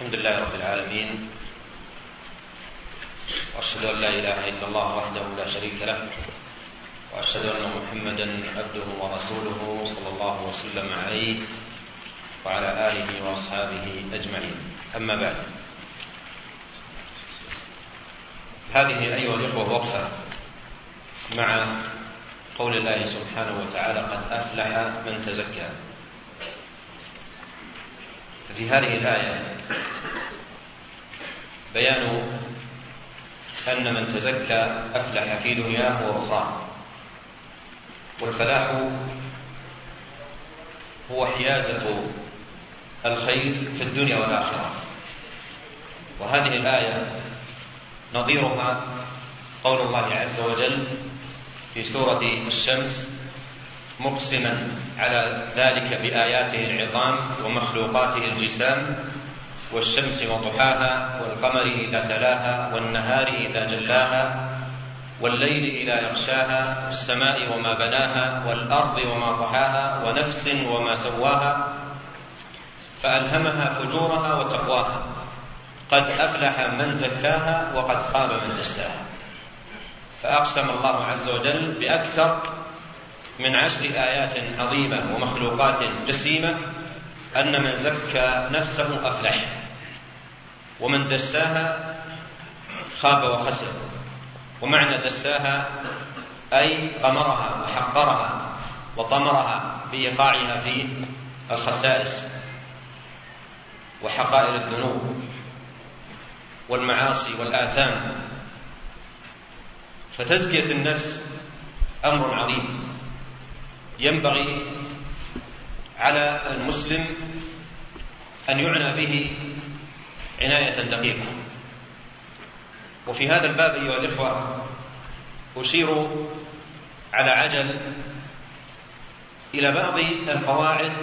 الحمد لله رب العالمين وأشهد أن لا إله إلا الله وحده لا شريك له وأشهد أن محمدا عبده ورسوله صلى الله وسلم عليه وعلى آله وأصحابه أجمعين. أما بعد هذه أيها الإخوة وقفه مع قول الله سبحانه وتعالى قد أفلح من تزكى. ففي هذه الآية. بيان أن من تزكى أفلح في دنياه وأخراه والفلاح هو حيازة الخير في الدنيا والآخرة. وهذه الآية نظيرها قول الله عز وجل في سورة الشمس مقسما على ذلك بآياته العظام ومخلوقاته الجسام والشمس وضحاها والقمر إذا تلاها والنهار إذا جلاها والليل إذا يغشاها والسماء وما بناها والأرض وما طحاها ونفس وما سواها فألهمها فجورها وتقواها قد أفلح من زكاها وقد خاب من دساها فأقسم الله عز وجل بأكثر من عشر آيات عظيمة ومخلوقات جسيمة أن من زكى نفسه أفلح ومن دساها خاب وخسر ومعنى دساها أي قمرها وحقرها وطمرها بإيقاعها في الخسائس وحقائر الذنوب والمعاصي والآثام. فتزكية النفس أمر عظيم. ينبغي على المسلم أن يعنى به عناية دقيقة. وفي هذا الباب أيها الإخوة أشير على عجل إلى بعض القواعد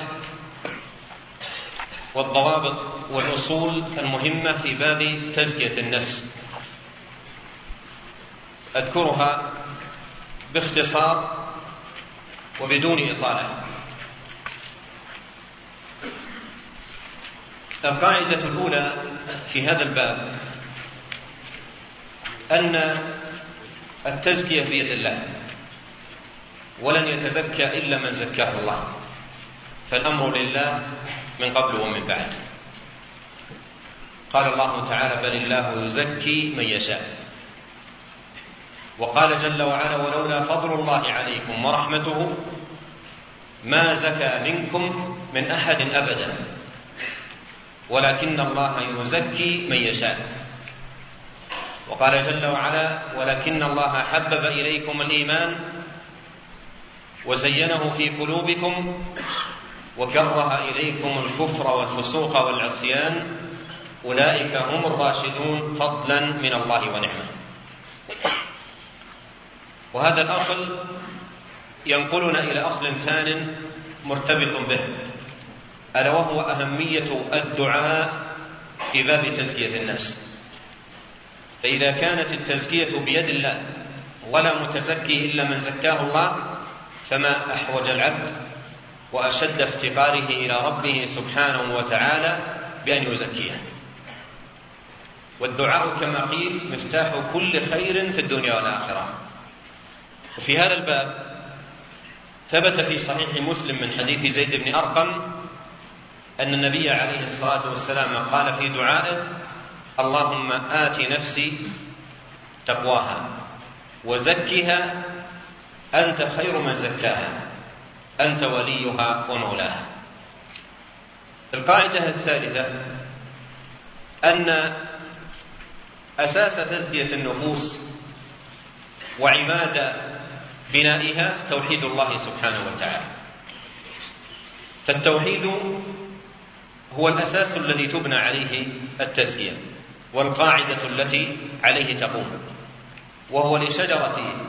والضوابط والأصول المهمة في باب تزكية النفس. أذكرها باختصار وبدون إطالة. القاعدة الأولى في هذا الباب أن التزكية بيد الله ولن يتزكى إلا من زكاه الله. فالأمر لله من قبل ومن بعد. قال الله تعالى بل الله يزكي من يشاء. وقال جل وعلا ولولا فضل الله عليكم ورحمته ما زكى منكم من أحد أبدا. ولكن الله يزكي من يشاء. وقال جل وعلا ولكن الله حبب إليكم الإيمان وزينه في قلوبكم وكره إليكم الكفر والفسوق والعصيان. أولئك هم الراشدون فضلا من الله ونعمة. وهذا الأصل ينقلنا إلى أصل ثان مرتبط به ألا وهو أهمية الدعاء في باب تزكية النفس. فإذا كانت التزكية بيد الله ولا متزكي إلا من زكاه الله فما أحوج العبد وأشد افتقاره إلى ربه سبحانه وتعالى بأن يزكيه. والدعاء كما قيل مفتاح كل خير في الدنيا والآخرة. وفي هذا الباب ثبت في صحيح مسلم من حديث زيد بن أرقم أن النبي عليه الصلاة والسلام قال في دعائه اللهم آت نفسي تقواها وزكها أنت خير من زكاها أنت وليها ومولاها. القاعدة الثالثة أن أساس تزكية النفوس وعماد بنائها توحيد الله سبحانه وتعالى. فالتوحيد هو الأساس الذي تبنى عليه التزكية والقاعدة التي عليه تقوم وهو لشجرة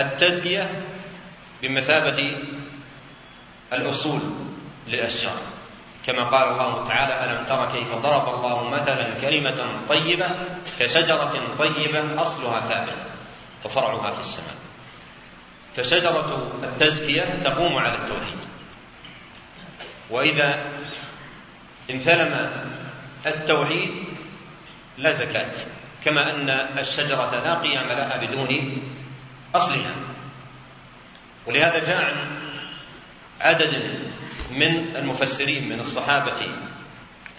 التزكية بمثابة الأصول للأشجار. كما قال الله تعالى ألم تر كيف ضرب الله مثلا كلمة طيبة كشجرة طيبة أصلها ثابت وفرعها في السماء. فشجرة التزكية تقوم على التوحيد. وإذا انثلم التوحيد لا زكاة كما أن الشجرة لا قيام لها بدون أصلها. ولهذا جاء عن عدد من المفسرين من الصحابة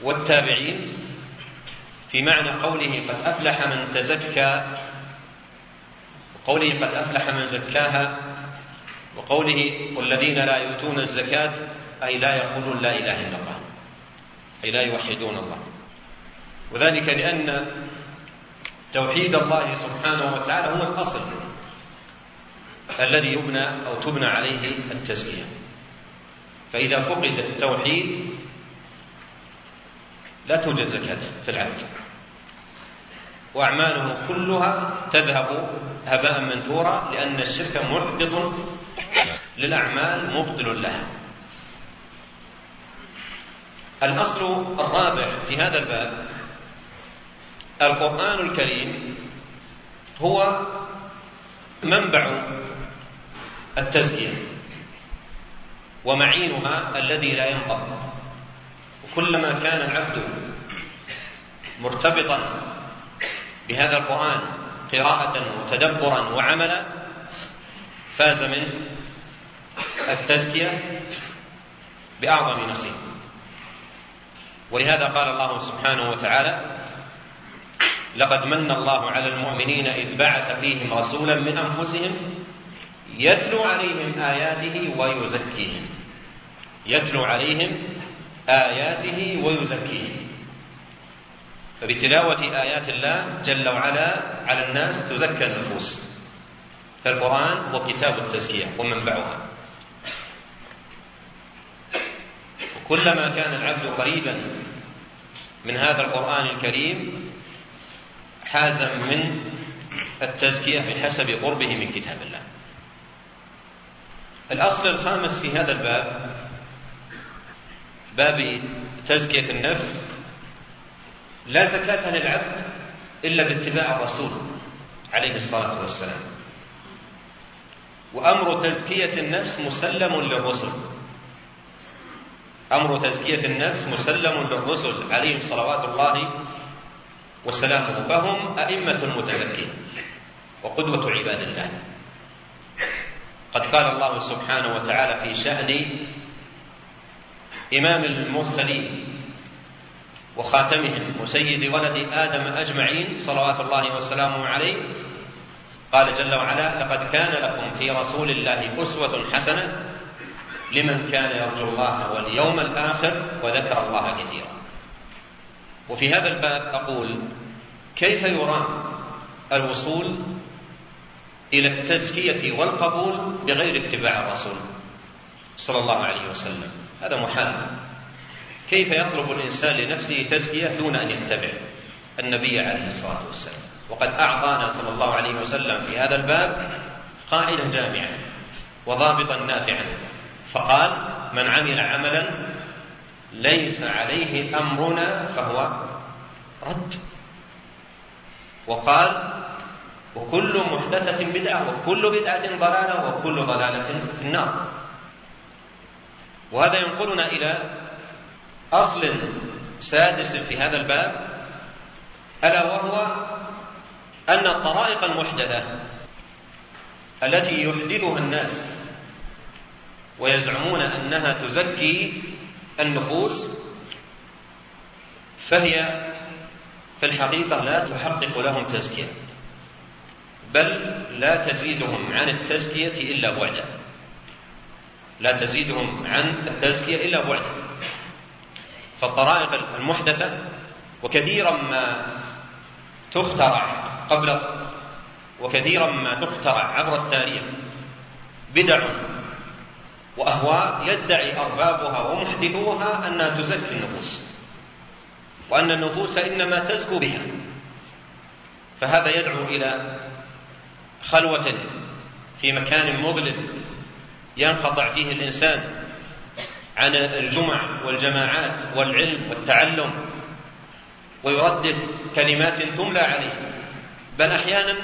والتابعين في معنى قوله قد أفلح من تزكى وقوله قد أفلح من زكاها وقوله والذين لا يؤتون الزكاة أي لا يقولون لا إله إلا الله أي لا يوحدون الله وذلك لأن توحيد الله سبحانه وتعالى هو الأصل الذي يبنى أو تبنى عليه التزكية. فإذا فقد التوحيد لا توجد زكاة في العبد وأعماله كلها تذهب هباء منثورا لأن الشرك محبط للأعمال مبطل لها. الأصل الرابع في هذا الباب القرآن الكريم هو منبع التزكية ومعينها الذي لا ينقض. وكلما كان العبد مرتبطا بهذا القرآن قراءة وتدبرا وعملا فاز من التزكية بأعظم نصيب. ولهذا قال الله سبحانه وتعالى لقد من الله على المؤمنين إذ بعث فيهم رسولا من أنفسهم يتلو عليهم آياته ويزكيهم. يتلو عليهم آياته ويزكيهم. فبتلاوة آيات الله جل وعلا على الناس تزكى النفوس. فالقرآن هو كتاب التزكية ومنبعها وكلما كان العبد قريبا من هذا القرآن الكريم حاز من التزكية بحسب قربه من كتاب الله. الأصل الخامس في هذا الباب باب تزكية النفس لا زكاة للعبد إلا باتباع الرسول عليه الصلاة والسلام. وأمر تزكية النفس مسلم للرسل. أمر تزكية النفس مسلم للرسل عليهم صلوات الله وسلامه. فهم أئمة المتزكين وقدوة عباد الله. قد قال الله سبحانه وتعالى في شأن إمام المرسلين وخاتمهم وسيد ولد آدم أجمعين صلوات الله وسلامه عليه. قال جل وعلا لقد كان لكم في رسول الله أسوة حسنة لمن كان يرجو الله واليوم الآخر وذكر الله كثيرا. وفي هذا الباب أقول كيف يرام الوصول إلى التزكية والقبول بغير اتباع الرسول صلى الله عليه وسلم؟ هذا محال. كيف يطلب الإنسان لنفسه تزكية دون أن يتبع النبي عليه الصلاة والسلام؟ وقد أعطانا صلى الله عليه وسلم في هذا الباب قاعدة جامعة وضابطا نافعا. فقال من عمل عملا ليس عليه أمرنا فهو رد. وقال وكل محدثة بدعة وكل بدعة ضلالة وكل ضلالة في النار. وهذا ينقلنا إلى أصل سادس في هذا الباب ألا وهو أن الطرائق المحدثة التي يحدثها الناس ويزعمون أنها تزكي النفوس فهي في الحقيقة لا تحقق لهم تزكية بل لا تزيدهم عن التزكية إلا بعدا. لا تزيدهم عن التزكية إلا بعدا. فالطرائق المحدثة وكثيرا ما تخترع قبل وكثيرا ما تخترع عبر التاريخ بدع وأهواء يدعي أربابها ومحدثوها أنها تزكي النفوس وأن النفوس إنما تزكو بها فهذا يدعو إلى خلوة في مكان مظلم ينقطع فيه الإنسان عن الجمع والجماعات والعلم والتعلم ويردد كلمات تملى عليه. بل أحيانا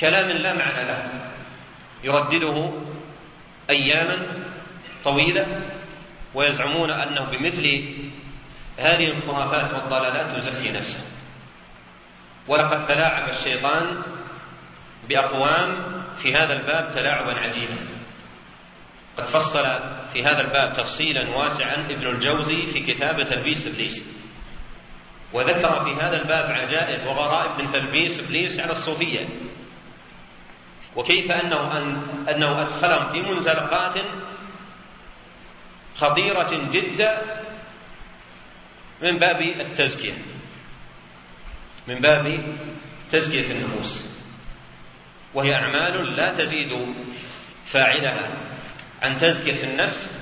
كلام لا معنى له يردده أياما طويلة ويزعمون أنه بمثل هذه الخرافات والضلالات يزكي نفسه. ولقد تلاعب الشيطان بأقوام في هذا الباب تلاعبا عجيبا. قد فصل في هذا الباب تفصيلا واسعا ابن الجوزي في كتاب تلبيس إبليس. وذكر في هذا الباب عجائب وغرائب من تلبيس إبليس على الصوفية. وكيف أنه أن أنه أدخلهم في منزلقات خطيرة جدا من باب التزكية. من باب تزكية النفوس. وهي أعمال لا تزيد فاعلها. عن تزكيه النفس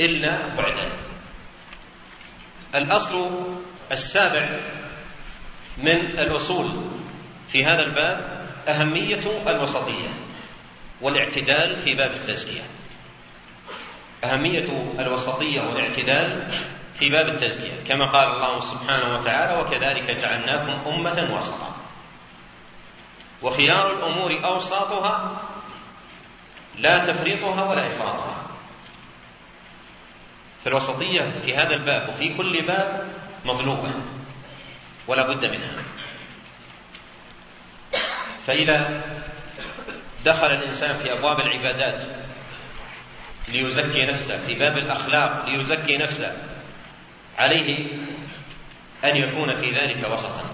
إلا بعدا. الأصل السابع من الأصول في هذا الباب أهمية الوسطية والاعتدال في باب التزكية. أهمية الوسطية والاعتدال في باب التزكية. كما قال الله سبحانه وتعالى وكذلك جعلناكم أمة وسطا. وخيار الأمور أوساطها لا تفريطها ولا إفراطها. فالوسطية في هذا الباب وفي كل باب مطلوبة ولا بد منها. فإذا دخل الإنسان في أبواب العبادات ليزكي نفسه في باب الأخلاق ليزكي نفسه عليه أن يكون في ذلك وسطا.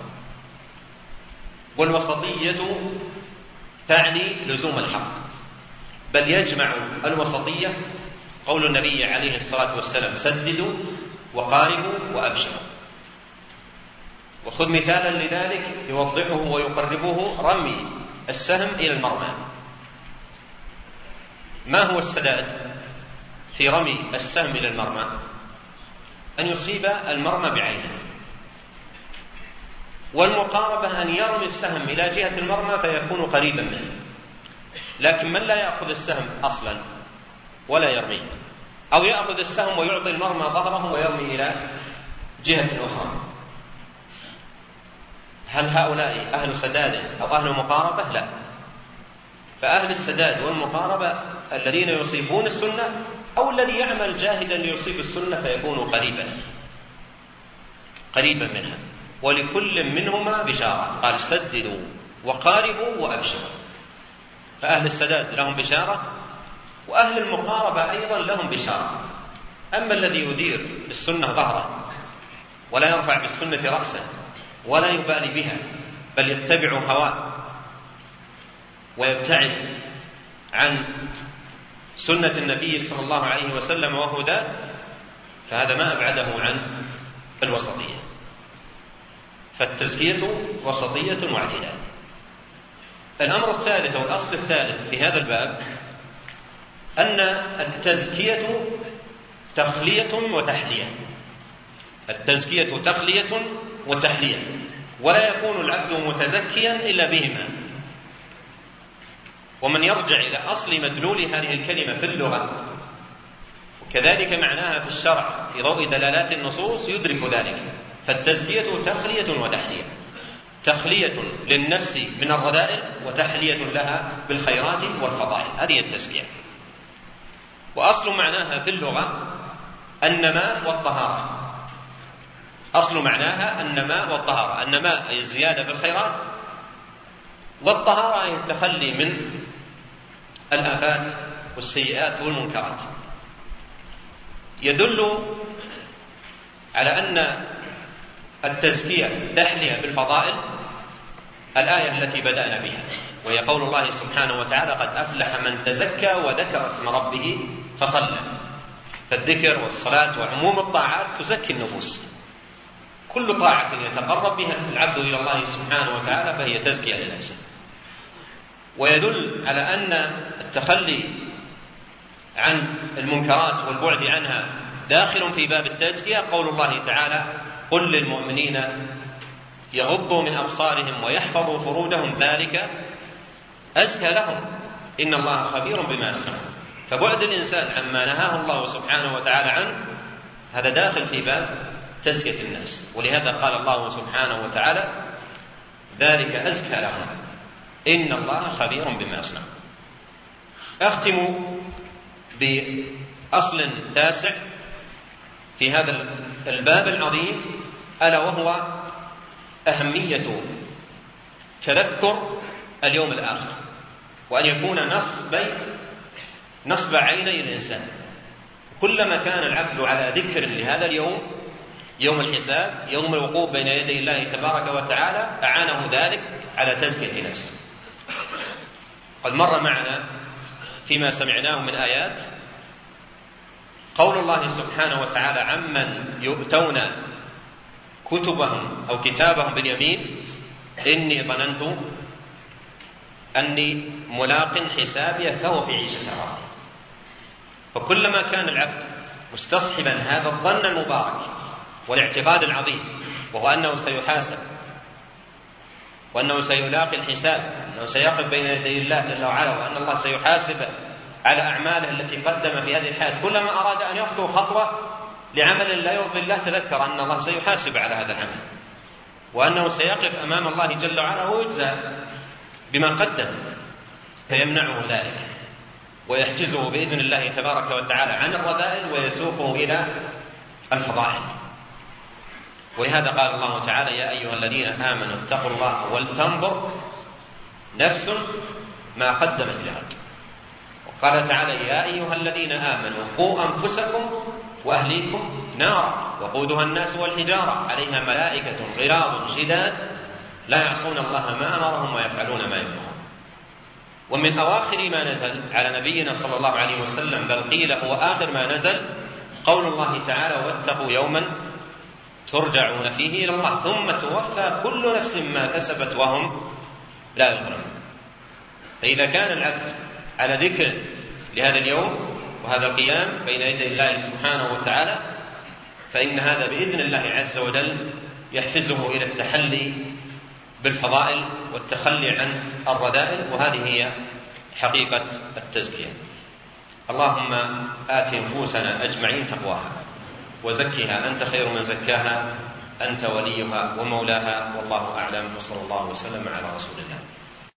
والوسطية تعني لزوم الحق. بل يجمع الوسطية قول النبي عليه الصلاة والسلام سددوا وقاربوا وأبشروا. وخذ مثالا لذلك يوضحه ويقربه رمي السهم إلى المرمى. ما هو السداد في رمي السهم إلى المرمى؟ أن يصيب المرمى بعينه. والمقاربة أن يرمي السهم إلى جهة المرمى فيكون قريبا منه. لكن من لا يأخذ السهم أصلا ولا يرميه أو يأخذ السهم ويعطي المرمى ظهره ويرمي إلى جهة أخرى. هل هؤلاء أهل سداد أو أهل مقاربة؟ لا. فأهل السداد والمقاربة الذين يصيبون السنة أو الذي يعمل جاهدا ليصيب السنة فيكون قريبا قريبا منها. ولكل منهما بشارة. قال سددوا وقاربوا وأبشروا. فأهل السداد لهم بشارة وأهل المقاربة أيضا لهم بشارة. أما الذي يدير بالسنة ظهرة ولا يرفع بالسنة رأسه ولا يبالي بها بل يتبع هواه ويبتعد عن سنة النبي صلى الله عليه وسلم وهداه فهذا ما أبعده عن الوسطية. فالتزكية وسطية واعتدال. الأمر الثالث أو الأصل الثالث في هذا الباب أن التزكية تخلية وتحلية. التزكية تخلية وتحلية. ولا يكون العبد متزكيا إلا بهما. ومن يرجع إلى أصل مدلول هذه الكلمة في اللغة وكذلك معناها في الشرع في ضوء دلالات النصوص يدرك ذلك. فالتزكية تخلية وتحلية. تخلية للنفس من الرذائل وتحلية لها بالخيرات والفضائل. هذه التزكية وأصل معناها في اللغة النماء والطهارة. أصل معناها النماء والطهارة. النماء أي الزيادة في الخيرات والطهارة أي التخلي من الآفات والسيئات والمنكرات. يدل على أن التزكية تحلية بالفضائل الآية التي بدأنا بها وهي قول الله سبحانه وتعالى قد أفلح من تزكى وذكر اسم ربه فصلى فالذكر والصلاة وعموم الطاعات تزكي النفوس. كل طاعة يتقرب بها العبد إلى الله سبحانه وتعالى فهي تزكية لنفسه. ويدل على أن التخلي عن المنكرات والبعد عنها داخل في باب التزكية قول الله تعالى قل للمؤمنين يغضوا من أبصارهم ويحفظوا فروجهم ذلك أزكى لهم. إن الله خبير بما يصنعون. فبعد الإنسان عما نهاه الله سبحانه وتعالى عنه هذا داخل في باب تزكية النفس. ولهذا قال الله سبحانه وتعالى ذلك أزكى لهم. إن الله خبير بما يصنع أختم بأصل تاسع في هذا الباب العظيم ألا وهو أهمية تذكر اليوم الآخر وأن يكون نصب نصب عيني الإنسان. كلما كان العبد على ذكر لهذا اليوم يوم الحساب يوم الوقوف بين يدي الله تبارك وتعالى أعانه ذلك على تزكية نفسه. قد مر معنا فيما سمعناه من آيات قول الله سبحانه وتعالى عمن يؤتون كتبهم أو كتابهم باليمين إني ظننت أني ملاق حسابي فهو في عيشة راضية فكلما كان العبد مستصحبا هذا الظن المبارك والاعتقاد العظيم وهو أنه سيحاسب وأنه سيلاقي الحساب أنه سيقف بين يدي الله جل وعلا وأن الله سيحاسب على أعماله التي قدم في هذه الحياة. كلما أراد أن يخطو خطوة لعمل لا يرضي الله تذكر أن الله سيحاسب على هذا العمل. وأنه سيقف أمام الله جل وعلا ويجزى بما قدم فيمنعه ذلك ويحجزه بإذن الله تبارك وتعالى عن الرذائل ويسوقه إلى الفضائل ولهذا قال الله تعالى يا أيها الذين آمنوا اتقوا الله ولتنظر نفس ما قدمت لغد وقال تعالى يا أيها الذين آمنوا قوا أنفسكم وأهليكم نارا وقودها الناس والحجارة. عليها ملائكة غلاظ شداد. لا يعصون الله ما أمرهم ويفعلون ما يفعلون. ومن أواخر ما نزل على نبينا صلى الله عليه وسلم بل قيل هو آخر ما نزل قول الله تعالى واتقوا يوما ترجعون فيه إلى الله. ثم توفى كل نفس ما كسبت وهم لا يظلمون. فإذا كان العبد على ذكر لهذا اليوم وهذا القيام بين يدي الله سبحانه وتعالى فإن هذا بإذن الله عز وجل يحفزه إلى التحلي بالفضائل والتخلي عن الرذائل وهذه هي حقيقة التزكية. اللهم آت نفوسنا أجمعين تقواها وزكها أنت خير من زكاها أنت وليها ومولاها والله أعلم وصلى الله وسلم على رسول الله.